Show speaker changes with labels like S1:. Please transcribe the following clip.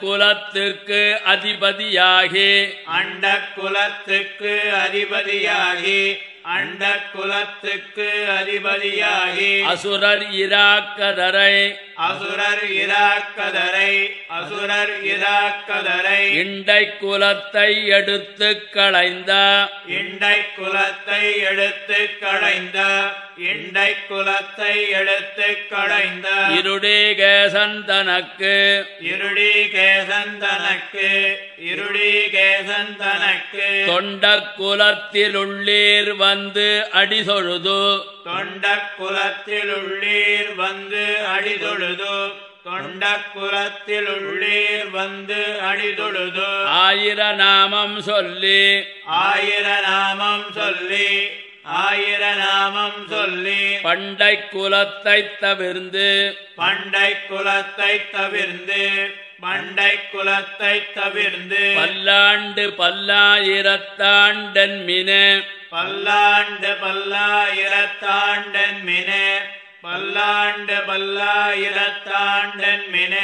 S1: குலத்திற்கு அதிபதியாகி
S2: அண்ட குலத்துக்கு அதிபதியாகி அண்ட குலத்துக்கு அதிபதியாகி
S1: அசுரர் இராக்கதரை.
S2: அசுரர் இராக்கதரை அசுரர் இராக்கதரை.
S1: இண்டை குலத்தை எடுத்து களைந்த.
S2: இண்டை குலத்தை எடுத்து களைந்த இண்டை குலத்தை எடுத்து களைந்த.
S1: இருடேகேசன் தனக்கு.
S2: இருடி கேசந்தனக்கு இருடி கேசந்தனக்கு
S1: தொண்ட குலத்திலுள்ளீர் வந்து அடிதொழுது.
S2: தொண்ட குலத்தில் உள்ளீர் வந்து அடிதொழுது. தொண்ட குலத்தில் உள்ளீர் வந்து அடிதொழுது.
S1: ஆயிர நாமம் சொல்லி.
S2: ஆயிர நாமம் சொல்லி. ஆயிர நாமம் சொல்லி.
S1: பண்டை குலத்தை தவிர்ந்து.
S2: பண்டை குலத்தை தவிர்ந்து. பண்டை குலத்தை தவிர்ந்து
S1: பல்லாண்டு பல்லாயிரத்தாண்டன் மினே.
S2: பல்லாண்டு பல்லாயிரத்தாண்டன் மினே. பல்லாண்டு பல்லாயிரத்தாண்டன் மினே.